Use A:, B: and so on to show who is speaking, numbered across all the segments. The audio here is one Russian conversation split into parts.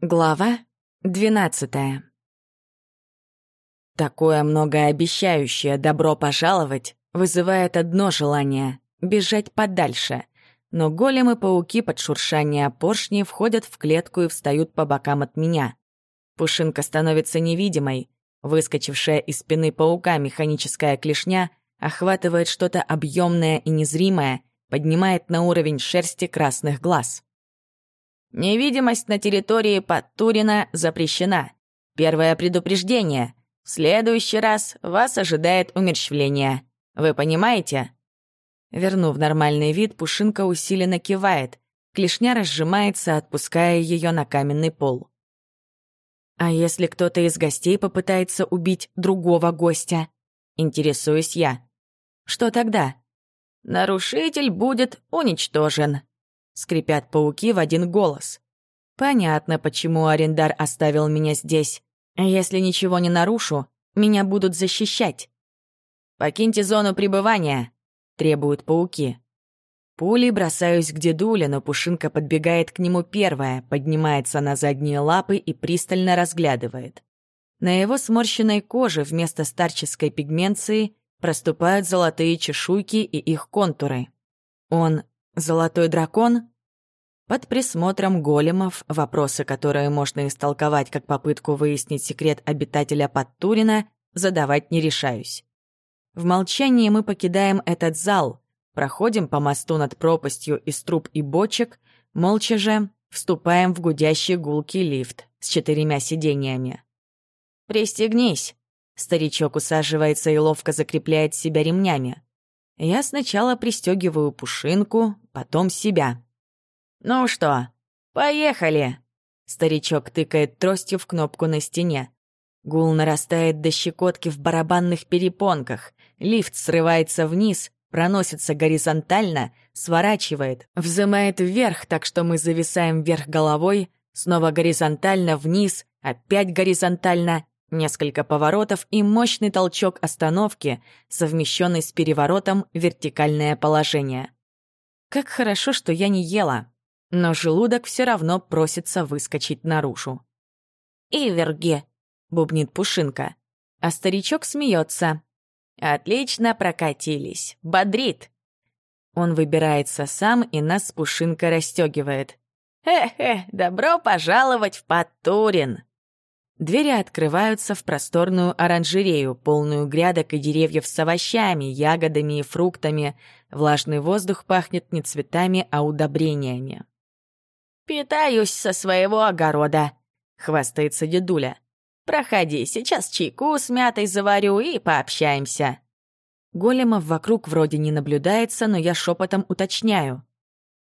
A: Глава двенадцатая. Такое многообещающее «добро пожаловать» вызывает одно желание — бежать подальше. Но големы-пауки под шуршание поршней входят в клетку и встают по бокам от меня. Пушинка становится невидимой. Выскочившая из спины паука механическая клешня охватывает что-то объемное и незримое, поднимает на уровень шерсти красных глаз. Невидимость на территории Подтурина запрещена. Первое предупреждение. В следующий раз вас ожидает умерщвление. Вы понимаете? Вернув нормальный вид, Пушинка усиленно кивает. Клешня разжимается, отпуская ее на каменный пол. А если кто-то из гостей попытается убить другого гостя? Интересуюсь я. Что тогда? Нарушитель будет уничтожен скрипят пауки в один голос. Понятно, почему арендар оставил меня здесь. Если ничего не нарушу, меня будут защищать. «Покиньте зону пребывания», — требуют пауки. Пулей бросаюсь к дедуле, но Пушинка подбегает к нему первая, поднимается на задние лапы и пристально разглядывает. На его сморщенной коже вместо старческой пигменции проступают золотые чешуйки и их контуры. Он Золотой дракон? Под присмотром големов, вопросы, которые можно истолковать как попытку выяснить секрет обитателя Подтурина, задавать не решаюсь. В молчании мы покидаем этот зал, проходим по мосту над пропастью из труб и бочек, молча же вступаем в гудящий гулкий лифт с четырьмя сидениями. «Пристегнись!» Старичок усаживается и ловко закрепляет себя ремнями. Я сначала пристегиваю пушинку, потом себя. «Ну что, поехали!» Старичок тыкает тростью в кнопку на стене. Гул нарастает до щекотки в барабанных перепонках. Лифт срывается вниз, проносится горизонтально, сворачивает, взымает вверх, так что мы зависаем вверх головой, снова горизонтально вниз, опять горизонтально, Несколько поворотов и мощный толчок остановки, совмещенный с переворотом вертикальное положение. Как хорошо, что я не ела, но желудок все равно просится выскочить наружу. «Иверги!» — бубнит Пушинка. А старичок смеется. «Отлично прокатились. Бодрит!» Он выбирается сам, и нас с Пушинкой расстегивает. «Хе-хе, добро пожаловать в Патурин!» Двери открываются в просторную оранжерею, полную грядок и деревьев с овощами, ягодами и фруктами. Влажный воздух пахнет не цветами, а удобрениями. «Питаюсь со своего огорода», — хвастается дедуля. «Проходи, сейчас чайку с мятой заварю и пообщаемся». Големов вокруг вроде не наблюдается, но я шепотом уточняю.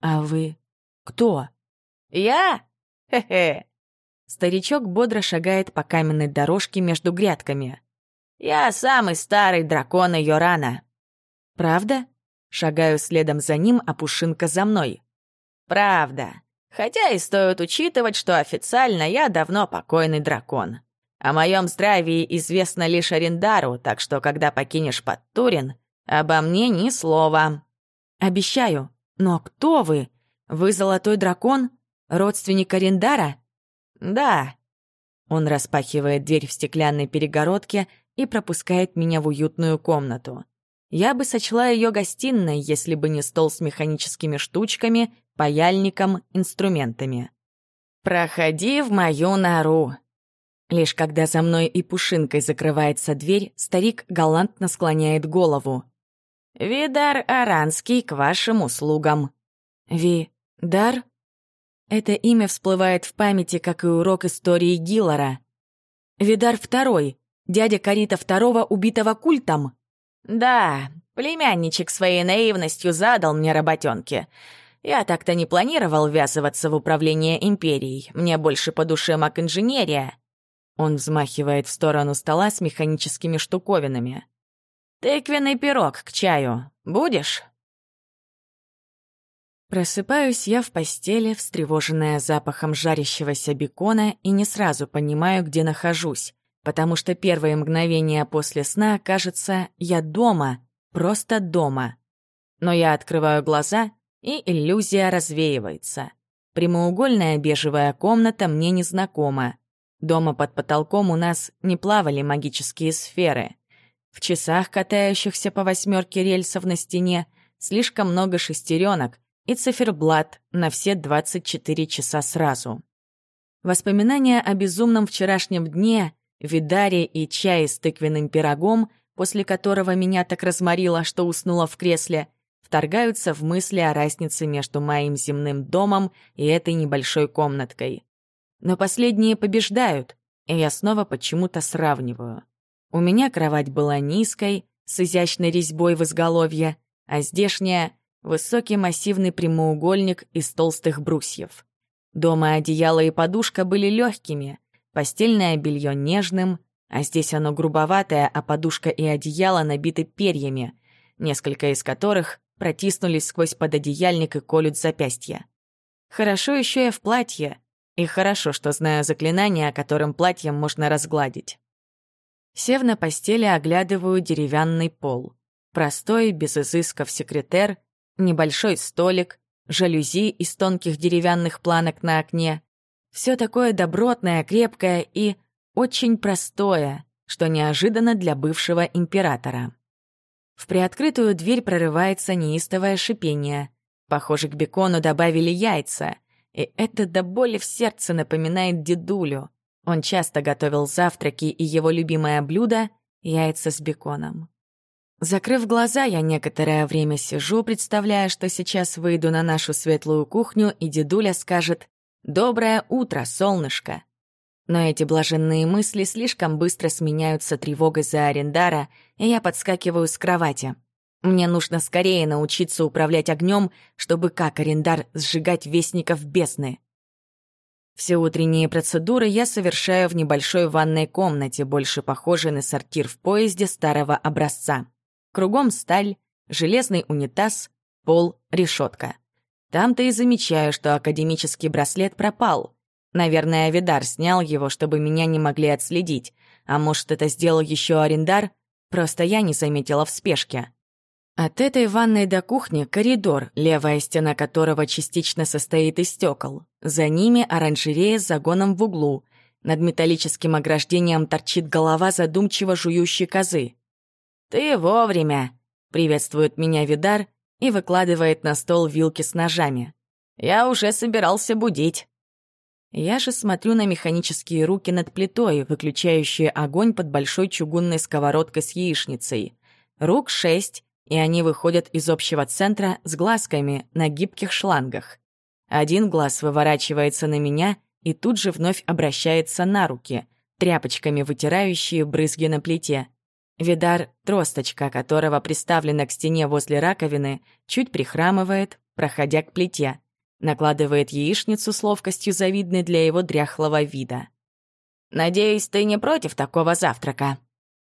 A: «А вы кто?» «Я? Хе-хе, Старичок бодро шагает по каменной дорожке между грядками. «Я самый старый дракон Йорана». «Правда?» Шагаю следом за ним, а Пушинка за мной. «Правда. Хотя и стоит учитывать, что официально я давно покойный дракон. О моем здравии известно лишь Арендару, так что, когда покинешь Подтурин, обо мне ни слова». «Обещаю. Но кто вы? Вы золотой дракон? Родственник Арендара?» «Да». Он распахивает дверь в стеклянной перегородке и пропускает меня в уютную комнату. Я бы сочла ее гостиной, если бы не стол с механическими штучками, паяльником, инструментами. «Проходи в мою нору». Лишь когда за мной и Пушинкой закрывается дверь, старик галантно склоняет голову. «Видар Аранский к вашим услугам». «Ви-дар?» Это имя всплывает в памяти, как и урок истории Гиллара. Видар II, дядя Карита II, убитого культом? Да, племянничек своей наивностью задал мне работенки. Я так-то не планировал ввязываться в управление империей. Мне больше по душе маг-инженерия. Он взмахивает в сторону стола с механическими штуковинами. «Тыквенный пирог к чаю. Будешь?» Просыпаюсь я в постели, встревоженная запахом жарящегося бекона, и не сразу понимаю, где нахожусь, потому что первые мгновения после сна, кажется, я дома, просто дома. Но я открываю глаза, и иллюзия развеивается. Прямоугольная бежевая комната мне незнакома. Дома под потолком у нас не плавали магические сферы. В часах, катающихся по восьмерке рельсов на стене, слишком много шестеренок и циферблат на все 24 часа сразу. Воспоминания о безумном вчерашнем дне, видаре и чае с тыквенным пирогом, после которого меня так разморило, что уснула в кресле, вторгаются в мысли о разнице между моим земным домом и этой небольшой комнаткой. Но последние побеждают, и я снова почему-то сравниваю. У меня кровать была низкой, с изящной резьбой в изголовье, а здешняя — высокий массивный прямоугольник из толстых брусьев. Дома одеяло и подушка были легкими, постельное белье нежным, а здесь оно грубоватое, а подушка и одеяло набиты перьями, несколько из которых протиснулись сквозь пододеяльник и колют запястья. Хорошо еще я в платье, и хорошо, что знаю заклинание, которым платьем можно разгладить. Сев на постели, оглядываю деревянный пол. Простой, без изысков секретер, небольшой столик, жалюзи из тонких деревянных планок на окне. Все такое добротное, крепкое и очень простое, что неожиданно для бывшего императора. В приоткрытую дверь прорывается неистовое шипение. Похоже, к бекону добавили яйца. И это до боли в сердце напоминает дедулю. Он часто готовил завтраки, и его любимое блюдо — яйца с беконом. Закрыв глаза, я некоторое время сижу, представляя, что сейчас выйду на нашу светлую кухню, и дедуля скажет «Доброе утро, солнышко!» Но эти блаженные мысли слишком быстро сменяются тревогой за Арендара, и я подскакиваю с кровати. Мне нужно скорее научиться управлять огнем, чтобы как Арендар сжигать вестников бесны. Все утренние процедуры я совершаю в небольшой ванной комнате, больше похожей на сортир в поезде старого образца. Кругом сталь, железный унитаз, пол, решетка. Там-то и замечаю, что академический браслет пропал — Наверное, Видар снял его, чтобы меня не могли отследить. А может, это сделал еще Арендар? Просто я не заметила в спешке. От этой ванной до кухни коридор, левая стена которого частично состоит из стекол. За ними оранжерея с загоном в углу. Над металлическим ограждением торчит голова задумчиво жующей козы. «Ты вовремя!» — приветствует меня Видар и выкладывает на стол вилки с ножами. «Я уже собирался будить». Я же смотрю на механические руки над плитой, выключающие огонь под большой чугунной сковородкой с яичницей. Рук шесть, и они выходят из общего центра с глазками на гибких шлангах. Один глаз выворачивается на меня и тут же вновь обращается на руки, тряпочками вытирающие брызги на плите. Видар, тросточка которого приставлена к стене возле раковины, чуть прихрамывает, проходя к плите накладывает яичницу с ловкостью завидной для его дряхлого вида. «Надеюсь, ты не против такого завтрака?»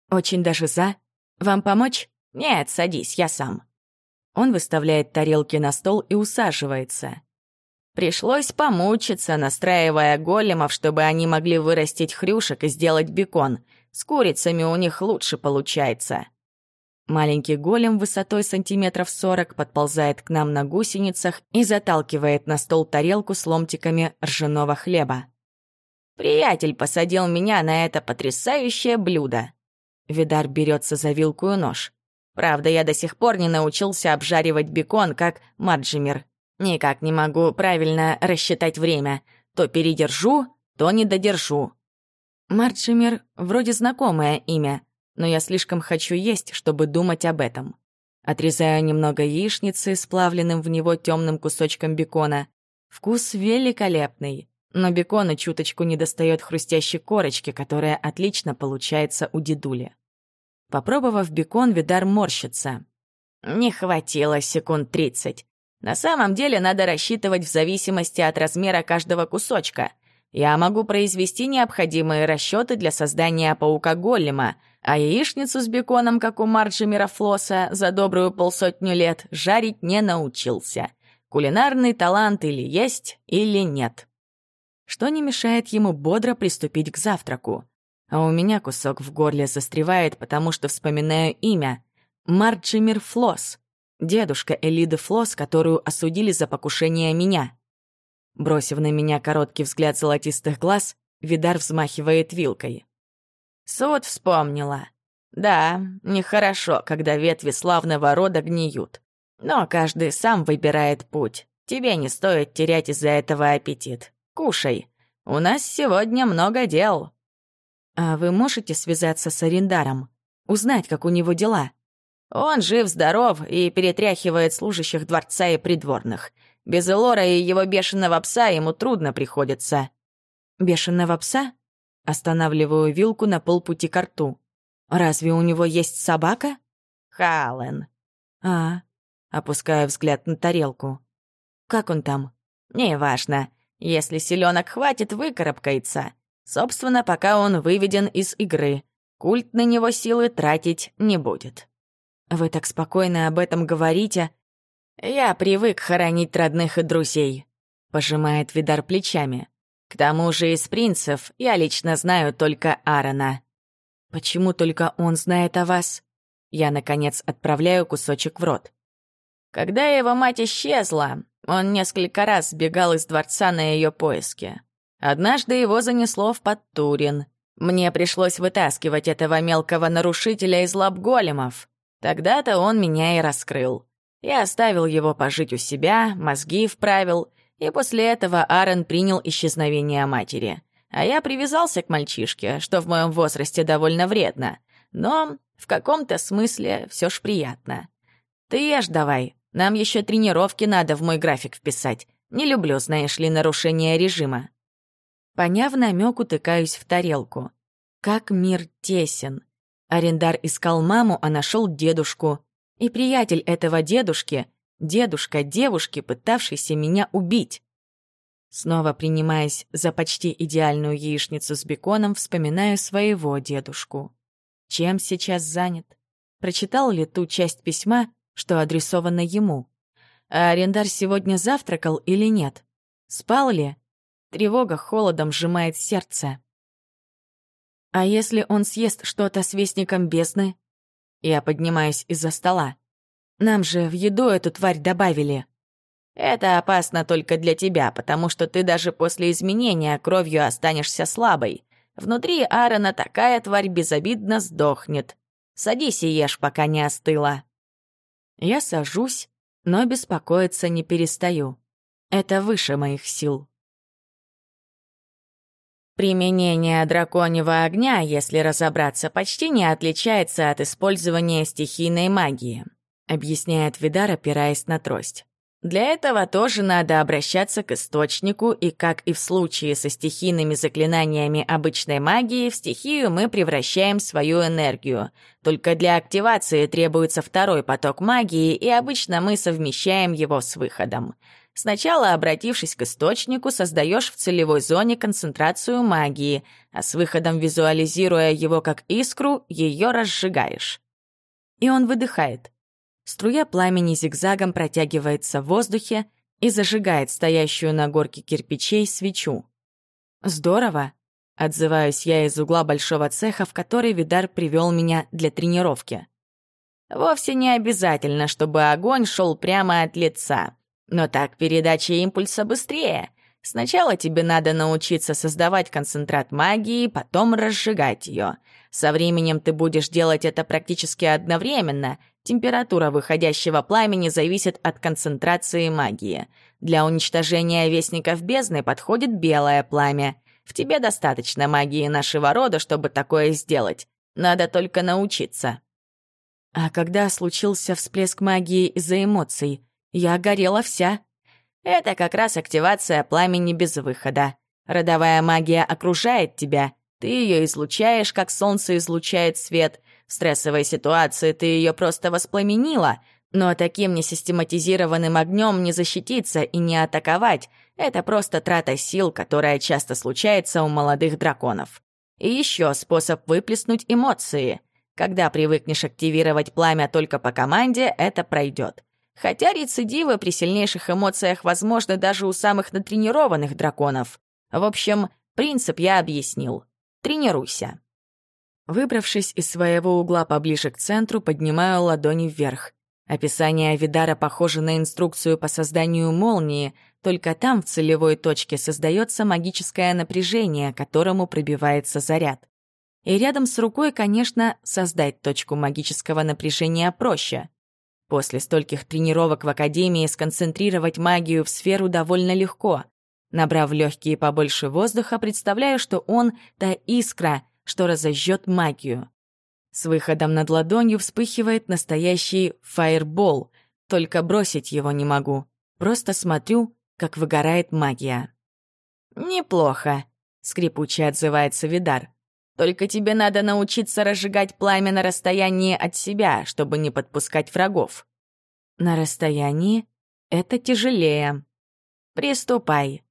A: «Очень даже за. Вам помочь?» «Нет, садись, я сам». Он выставляет тарелки на стол и усаживается. Пришлось помучиться, настраивая големов, чтобы они могли вырастить хрюшек и сделать бекон. С курицами у них лучше получается. Маленький голем высотой сантиметров сорок подползает к нам на гусеницах и заталкивает на стол тарелку с ломтиками ржаного хлеба. «Приятель посадил меня на это потрясающее блюдо!» Видар берется за вилку и нож. «Правда, я до сих пор не научился обжаривать бекон, как Марджимер. Никак не могу правильно рассчитать время. То передержу, то не додержу». Марджимер вроде знакомое имя — но я слишком хочу есть, чтобы думать об этом. Отрезаю немного яичницы с плавленным в него темным кусочком бекона. Вкус великолепный, но бекона чуточку не достает хрустящей корочки, которая отлично получается у дедули. Попробовав бекон, Видар морщится. Не хватило секунд тридцать. На самом деле надо рассчитывать в зависимости от размера каждого кусочка. Я могу произвести необходимые расчеты для создания паука-голлема — а яичницу с беконом, как у Марджи Мирафлоса, за добрую полсотню лет жарить не научился. Кулинарный талант или есть, или нет. Что не мешает ему бодро приступить к завтраку. А у меня кусок в горле застревает, потому что вспоминаю имя. Марджимир Флос. Дедушка Элиды Флос, которую осудили за покушение меня. Бросив на меня короткий взгляд золотистых глаз, Видар взмахивает вилкой. Суд вспомнила. Да, нехорошо, когда ветви славного рода гниют. Но каждый сам выбирает путь. Тебе не стоит терять из-за этого аппетит. Кушай. У нас сегодня много дел. А вы можете связаться с арендаром? Узнать, как у него дела? Он жив-здоров и перетряхивает служащих дворца и придворных. Без Элора и его бешеного пса ему трудно приходится. Бешеного пса? Останавливаю вилку на полпути к рту. Разве у него есть собака? Хален. А, опуская взгляд на тарелку. Как он там? Неважно. Если селенок хватит, выкарабкается. Собственно, пока он выведен из игры. Культ на него силы тратить не будет. Вы так спокойно об этом говорите. Я привык хоронить родных и друзей. Пожимает Видар плечами. К тому же из принцев я лично знаю только Аарона. Почему только он знает о вас? Я, наконец, отправляю кусочек в рот. Когда его мать исчезла, он несколько раз сбегал из дворца на ее поиски. Однажды его занесло в Подтурин. Мне пришлось вытаскивать этого мелкого нарушителя из лап големов. Тогда-то он меня и раскрыл. Я оставил его пожить у себя, мозги вправил, и после этого Аарон принял исчезновение матери — а я привязался к мальчишке, что в моем возрасте довольно вредно. Но в каком-то смысле все ж приятно. Ты ешь давай, нам еще тренировки надо в мой график вписать. Не люблю, знаешь ли, нарушение режима. Поняв намек, утыкаюсь в тарелку. Как мир тесен. Арендар искал маму, а нашел дедушку. И приятель этого дедушки — дедушка девушки, пытавшейся меня убить. Снова принимаясь за почти идеальную яичницу с беконом, вспоминаю своего дедушку. Чем сейчас занят? Прочитал ли ту часть письма, что адресовано ему? А арендар сегодня завтракал или нет? Спал ли? Тревога холодом сжимает сердце. А если он съест что-то с вестником бездны? Я поднимаюсь из-за стола. Нам же в еду эту тварь добавили. Это опасно только для тебя, потому что ты даже после изменения кровью останешься слабой. Внутри Аарона такая тварь безобидно сдохнет. Садись и ешь, пока не остыла. Я сажусь, но беспокоиться не перестаю. Это выше моих сил. Применение драконьего огня, если разобраться, почти не отличается от использования стихийной магии, объясняет Видар, опираясь на трость. Для этого тоже надо обращаться к источнику, и как и в случае со стихийными заклинаниями обычной магии, в стихию мы превращаем свою энергию. Только для активации требуется второй поток магии, и обычно мы совмещаем его с выходом. Сначала, обратившись к источнику, создаешь в целевой зоне концентрацию магии, а с выходом, визуализируя его как искру, ее разжигаешь. И он выдыхает. Струя пламени зигзагом протягивается в воздухе и зажигает стоящую на горке кирпичей свечу. «Здорово!» — отзываюсь я из угла большого цеха, в который Видар привел меня для тренировки. «Вовсе не обязательно, чтобы огонь шел прямо от лица. Но так передача импульса быстрее. Сначала тебе надо научиться создавать концентрат магии, потом разжигать ее. Со временем ты будешь делать это практически одновременно — Температура выходящего пламени зависит от концентрации магии. Для уничтожения вестников бездны подходит белое пламя. В тебе достаточно магии нашего рода, чтобы такое сделать. Надо только научиться. А когда случился всплеск магии из-за эмоций, я горела вся. Это как раз активация пламени без выхода. Родовая магия окружает тебя, ты ее излучаешь, как солнце излучает свет — в стрессовой ситуации ты ее просто воспламенила, но таким несистематизированным огнем не защититься и не атаковать — это просто трата сил, которая часто случается у молодых драконов. И еще способ выплеснуть эмоции. Когда привыкнешь активировать пламя только по команде, это пройдет. Хотя рецидивы при сильнейших эмоциях возможны даже у самых натренированных драконов. В общем, принцип я объяснил. Тренируйся. Выбравшись из своего угла поближе к центру, поднимаю ладони вверх. Описание Авидара похоже на инструкцию по созданию молнии, Только там, в целевой точке, создается магическое напряжение, которому пробивается заряд. И рядом с рукой, конечно, создать точку магического напряжения проще. После стольких тренировок в Академии сконцентрировать магию в сферу довольно легко. Набрав легкие побольше воздуха, представляю, что он — та искра, что разожжет магию. С выходом над ладонью вспыхивает настоящий фаербол, только бросить его не могу. Просто смотрю, как выгорает магия. «Неплохо», — скрипуче отзывается Видар. «Только тебе надо научиться разжигать пламя на расстоянии от себя, чтобы не подпускать врагов». «На расстоянии? Это тяжелее». «Приступай».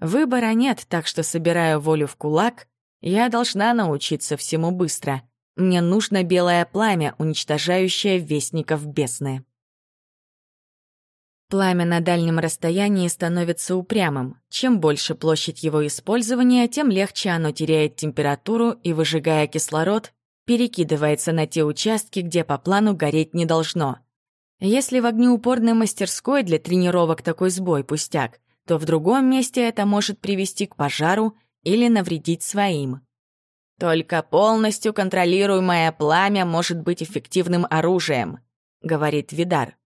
A: Выбора нет, так что собираю волю в кулак. Я должна научиться всему быстро. Мне нужно белое пламя, уничтожающее вестников бесны. Пламя на дальнем расстоянии становится упрямым. Чем больше площадь его использования, тем легче оно теряет температуру и, выжигая кислород, перекидывается на те участки, где по плану гореть не должно. Если в огнеупорной мастерской для тренировок такой сбой пустяк, то в другом месте это может привести к пожару или навредить своим. «Только полностью контролируемое пламя может быть эффективным оружием», — говорит Видар.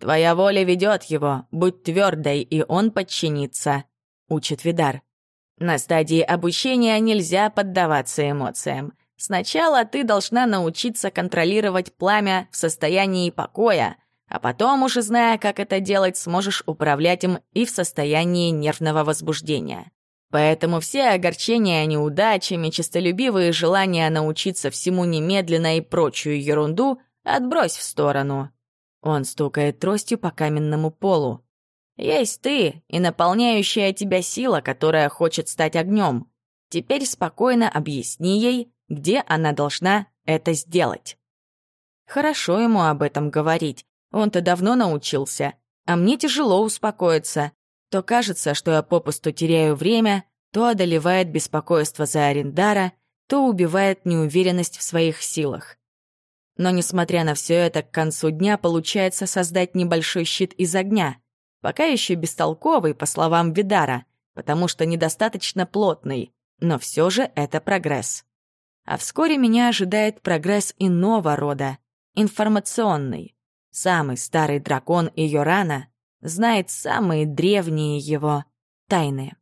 A: «Твоя воля ведет его, будь твердой, и он подчинится», — учит Видар. «На стадии обучения нельзя поддаваться эмоциям. Сначала ты должна научиться контролировать пламя в состоянии покоя, а потом, уже зная, как это делать, сможешь управлять им и в состоянии нервного возбуждения. Поэтому все огорчения неудачами, честолюбивые желания научиться всему немедленно и прочую ерунду отбрось в сторону. Он стукает тростью по каменному полу. Есть ты и наполняющая тебя сила, которая хочет стать огнем. Теперь спокойно объясни ей, где она должна это сделать. Хорошо ему об этом говорить. Он-то давно научился, а мне тяжело успокоиться. То кажется, что я попусту теряю время, то одолевает беспокойство за Арендара, то убивает неуверенность в своих силах. Но, несмотря на все это, к концу дня получается создать небольшой щит из огня, пока еще бестолковый, по словам Видара, потому что недостаточно плотный, но все же это прогресс. А вскоре меня ожидает прогресс иного рода, информационный. Самый старый дракон Йорана знает самые древние его тайны.